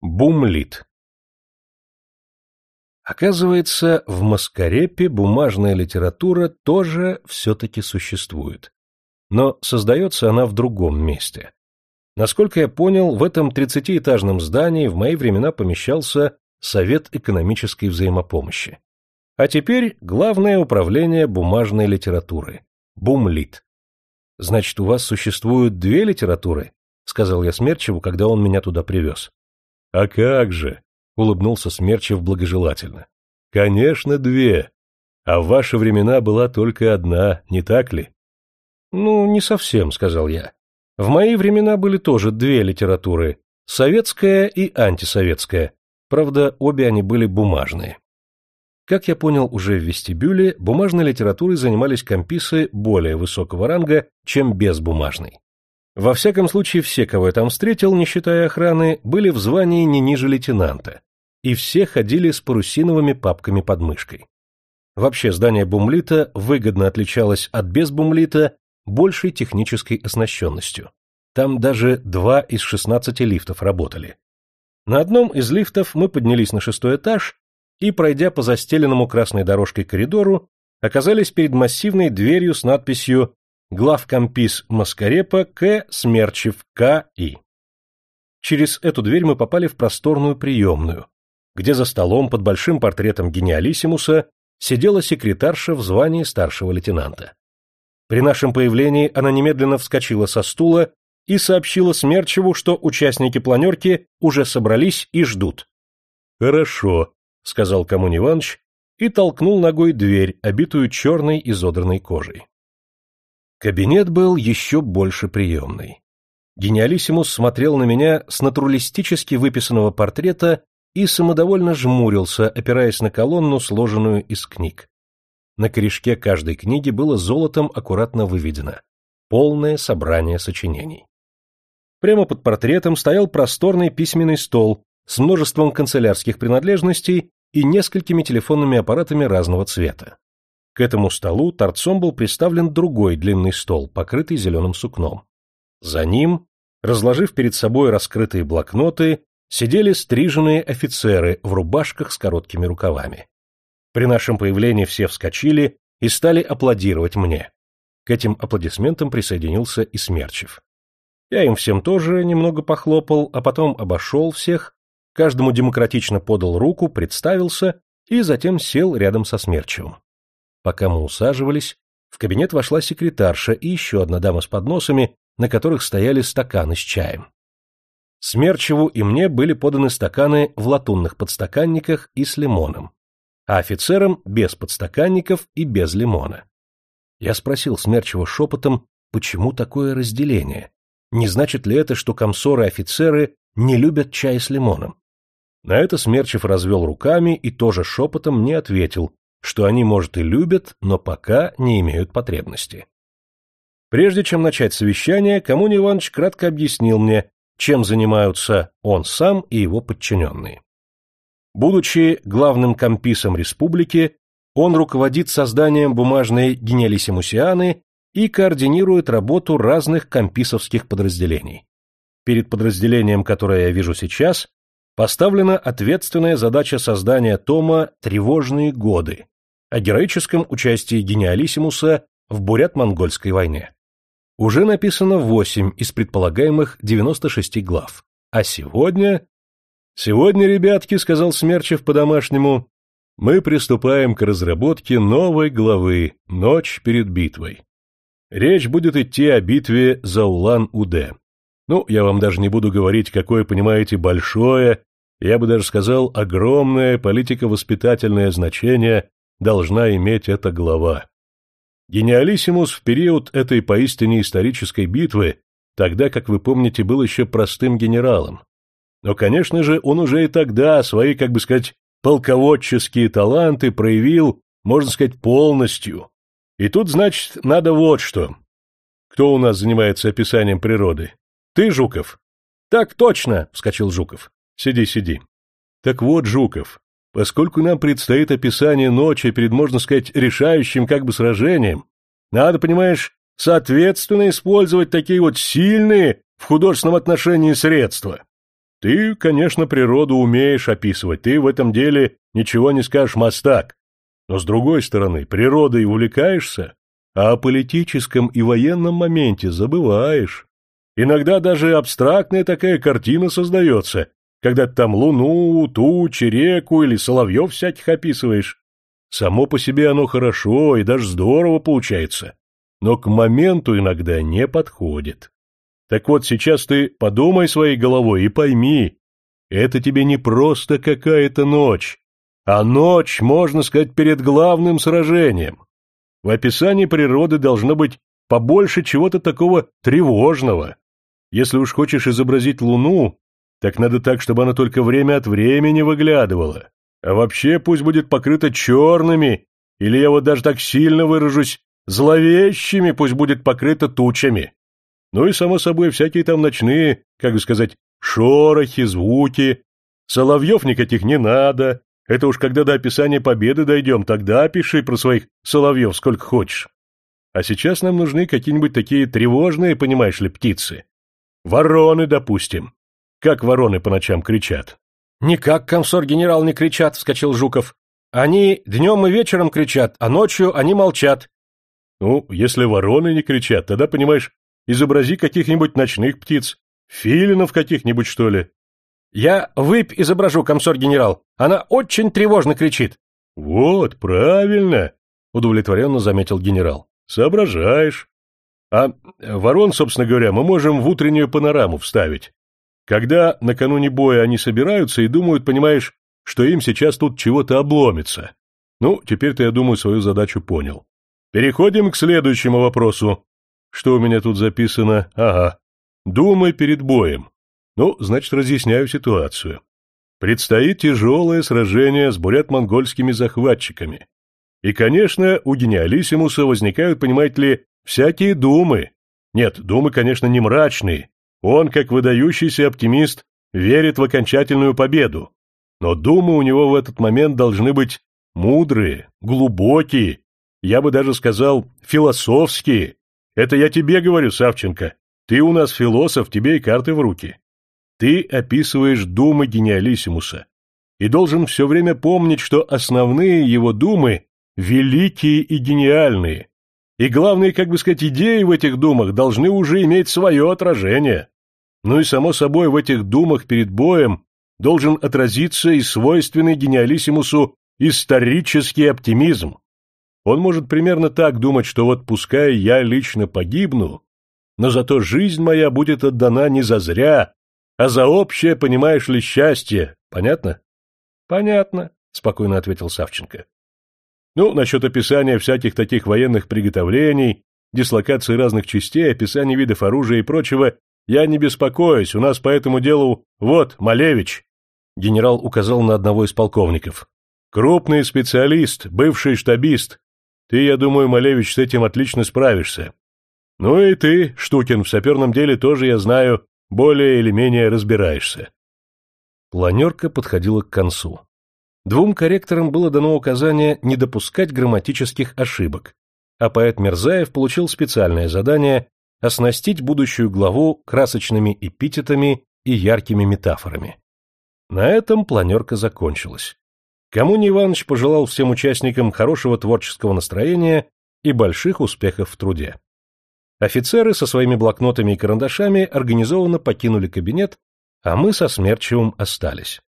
Бумлит. Оказывается, в Маскарепе бумажная литература тоже все-таки существует. Но создается она в другом месте. Насколько я понял, в этом тридцатиэтажном здании в мои времена помещался Совет экономической взаимопомощи. А теперь Главное управление бумажной литературы. Бумлит. Значит, у вас существуют две литературы? Сказал я Смерчеву, когда он меня туда привез. — А как же! — улыбнулся Смерчев благожелательно. — Конечно, две. А в ваши времена была только одна, не так ли? — Ну, не совсем, — сказал я. В мои времена были тоже две литературы — советская и антисоветская. Правда, обе они были бумажные. Как я понял уже в вестибюле, бумажной литературой занимались комписы более высокого ранга, чем безбумажной. Во всяком случае, все, кого я там встретил, не считая охраны, были в звании не ниже лейтенанта, и все ходили с парусиновыми папками под мышкой. Вообще, здание бумлита выгодно отличалось от безбумлита большей технической оснащенностью. Там даже два из шестнадцати лифтов работали. На одном из лифтов мы поднялись на шестой этаж и, пройдя по застеленному красной дорожкой коридору, оказались перед массивной дверью с надписью главкомпис Маскарепа К. Смерчев К.И. Через эту дверь мы попали в просторную приемную, где за столом под большим портретом гениалиссимуса сидела секретарша в звании старшего лейтенанта. При нашем появлении она немедленно вскочила со стула и сообщила Смерчеву, что участники планерки уже собрались и ждут. «Хорошо», — сказал Камунь Иванович и толкнул ногой дверь, обитую черной изодранной кожей. Кабинет был еще больше приемной. Гениалиссимус смотрел на меня с натуралистически выписанного портрета и самодовольно жмурился, опираясь на колонну, сложенную из книг. На корешке каждой книги было золотом аккуратно выведено полное собрание сочинений. Прямо под портретом стоял просторный письменный стол с множеством канцелярских принадлежностей и несколькими телефонными аппаратами разного цвета. К этому столу торцом был приставлен другой длинный стол, покрытый зеленым сукном. За ним, разложив перед собой раскрытые блокноты, сидели стриженные офицеры в рубашках с короткими рукавами. При нашем появлении все вскочили и стали аплодировать мне. К этим аплодисментам присоединился и Смерчев. Я им всем тоже немного похлопал, а потом обошел всех, каждому демократично подал руку, представился и затем сел рядом со Смерчевым. Пока мы усаживались, в кабинет вошла секретарша и еще одна дама с подносами, на которых стояли стаканы с чаем. Смерчеву и мне были поданы стаканы в латунных подстаканниках и с лимоном, а офицерам без подстаканников и без лимона. Я спросил Смерчева шепотом, почему такое разделение? Не значит ли это, что комсоры и офицеры не любят чай с лимоном? На это Смерчев развел руками и тоже шепотом мне ответил, что они, может, и любят, но пока не имеют потребности. Прежде чем начать совещание, Коммуни Иванович кратко объяснил мне, чем занимаются он сам и его подчиненные. Будучи главным комписом республики, он руководит созданием бумажной гениалиссимусианы и координирует работу разных комписовских подразделений. Перед подразделением, которое я вижу сейчас, поставлена ответственная задача создания тома «Тревожные годы» о героическом участии гениалиссимуса в бурят-монгольской войне. Уже написано 8 из предполагаемых 96 глав. А сегодня... Сегодня, ребятки, сказал Смерчев по-домашнему, мы приступаем к разработке новой главы «Ночь перед битвой». Речь будет идти о битве за Улан-Удэ. Ну, я вам даже не буду говорить, какое, понимаете, большое я бы даже сказал, огромное политико-воспитательное значение должна иметь эта глава. Гениалиссимус в период этой поистине исторической битвы, тогда, как вы помните, был еще простым генералом. Но, конечно же, он уже и тогда свои, как бы сказать, полководческие таланты проявил, можно сказать, полностью. И тут, значит, надо вот что. Кто у нас занимается описанием природы? Ты, Жуков? Так точно, вскочил Жуков. Сиди, сиди. Так вот, Жуков, поскольку нам предстоит описание ночи перед, можно сказать, решающим как бы сражением, надо, понимаешь, соответственно использовать такие вот сильные в художественном отношении средства. Ты, конечно, природу умеешь описывать, ты в этом деле ничего не скажешь мастак. Но, с другой стороны, природой увлекаешься, а о политическом и военном моменте забываешь. Иногда даже абстрактная такая картина создается, когда ты там луну, тучи, реку или соловьев всяких описываешь. Само по себе оно хорошо и даже здорово получается, но к моменту иногда не подходит. Так вот, сейчас ты подумай своей головой и пойми, это тебе не просто какая-то ночь, а ночь, можно сказать, перед главным сражением. В описании природы должно быть побольше чего-то такого тревожного. Если уж хочешь изобразить Луну, так надо так, чтобы она только время от времени выглядывала. А вообще пусть будет покрыта черными, или я вот даже так сильно выражусь, зловещими пусть будет покрыта тучами. Ну и, само собой, всякие там ночные, как бы сказать, шорохи, звуки. Соловьев никаких не надо. Это уж когда до описания победы дойдем, тогда пиши про своих соловьев сколько хочешь. А сейчас нам нужны какие-нибудь такие тревожные, понимаешь ли, птицы. Вороны, допустим. Как вороны по ночам кричат. — Никак, комсор-генерал, не кричат, — вскочил Жуков. — Они днем и вечером кричат, а ночью они молчат. — Ну, если вороны не кричат, тогда, понимаешь, Изобрази каких-нибудь ночных птиц. Филинов каких-нибудь, что ли. Я выпь изображу, комсор-генерал. Она очень тревожно кричит. Вот, правильно, удовлетворенно заметил генерал. Соображаешь. А ворон, собственно говоря, мы можем в утреннюю панораму вставить. Когда накануне боя они собираются и думают, понимаешь, что им сейчас тут чего-то обломится. Ну, теперь-то, я думаю, свою задачу понял. Переходим к следующему вопросу. Что у меня тут записано? Ага. Думай перед боем. Ну, значит, разъясняю ситуацию. Предстоит тяжелое сражение с бурят-монгольскими захватчиками. И, конечно, у гениалиссимуса возникают, понимаете ли, всякие думы. Нет, думы, конечно, не мрачные. Он, как выдающийся оптимист, верит в окончательную победу. Но думы у него в этот момент должны быть мудрые, глубокие, я бы даже сказал, философские, это я тебе говорю, Савченко. Ты у нас философ, тебе и карты в руки. Ты описываешь думы гениалиссимуса и должен все время помнить, что основные его думы великие и гениальные. И главные, как бы сказать, идеи в этих думах должны уже иметь свое отражение. Ну и, само собой, в этих думах перед боем должен отразиться и свойственный гениалиссимусу исторический оптимизм. Он может примерно так думать, что вот пускай я лично погибну, но зато жизнь моя будет отдана не за зря, а за общее, понимаешь ли, счастье. Понятно? — Понятно, — спокойно ответил Савченко. — Ну, насчет описания всяких таких военных приготовлений, дислокации разных частей, описания видов оружия и прочего, я не беспокоюсь, у нас по этому делу вот, Малевич. Генерал указал на одного из полковников. Крупный специалист, бывший штабист, ты, я думаю, Малевич, с этим отлично справишься. Ну и ты, Штукин, в саперном деле тоже, я знаю, более или менее разбираешься. Планерка подходила к концу. Двум корректорам было дано указание не допускать грамматических ошибок, а поэт Мирзаев получил специальное задание оснастить будущую главу красочными эпитетами и яркими метафорами. На этом планерка закончилась. Коммуний Иванович пожелал всем участникам хорошего творческого настроения и больших успехов в труде. Офицеры со своими блокнотами и карандашами организованно покинули кабинет, а мы со Смерчевым остались. —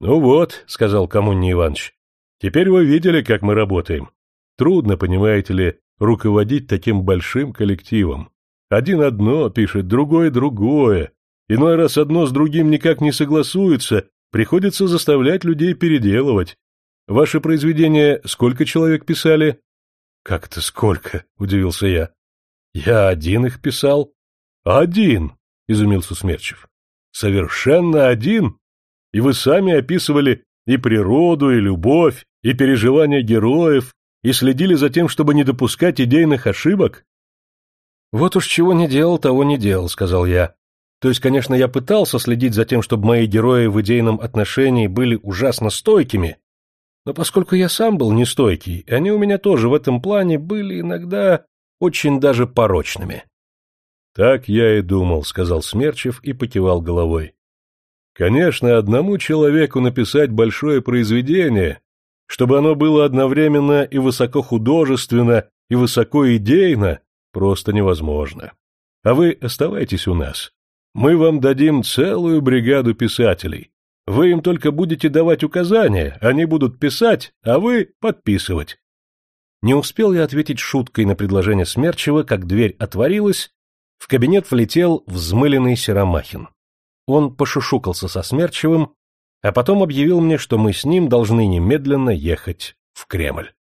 Ну вот, — сказал Коммуний Иванович, — теперь вы видели, как мы работаем. Трудно, понимаете ли, руководить таким большим коллективом. Один одно пишет, другой другое. Иной раз одно с другим никак не согласуется, Приходится заставлять людей переделывать. Ваши произведения сколько человек писали? — Как это сколько? — удивился я. — Я один их писал. — Один? — изумился Смерчев. — Совершенно один? И вы сами описывали и природу, и любовь, и переживания героев, и следили за тем, чтобы не допускать идейных ошибок? — Вот уж чего не делал, того не делал, — сказал я. То есть, конечно, я пытался следить за тем, чтобы мои герои в идейном отношении были ужасно стойкими, но поскольку я сам был нестойкий, они у меня тоже в этом плане были иногда очень даже порочными. — Так я и думал, — сказал Смерчев и покивал головой. Конечно, одному человеку написать большое произведение, чтобы оно было одновременно и высокохудожественно, и высокоидейно, просто невозможно. А вы оставайтесь у нас. Мы вам дадим целую бригаду писателей. Вы им только будете давать указания, они будут писать, а вы подписывать. Не успел я ответить шуткой на предложение Смерчева, как дверь отворилась, в кабинет влетел взмыленный Серомахин. Он пошушукался со Смерчевым, а потом объявил мне, что мы с ним должны немедленно ехать в Кремль.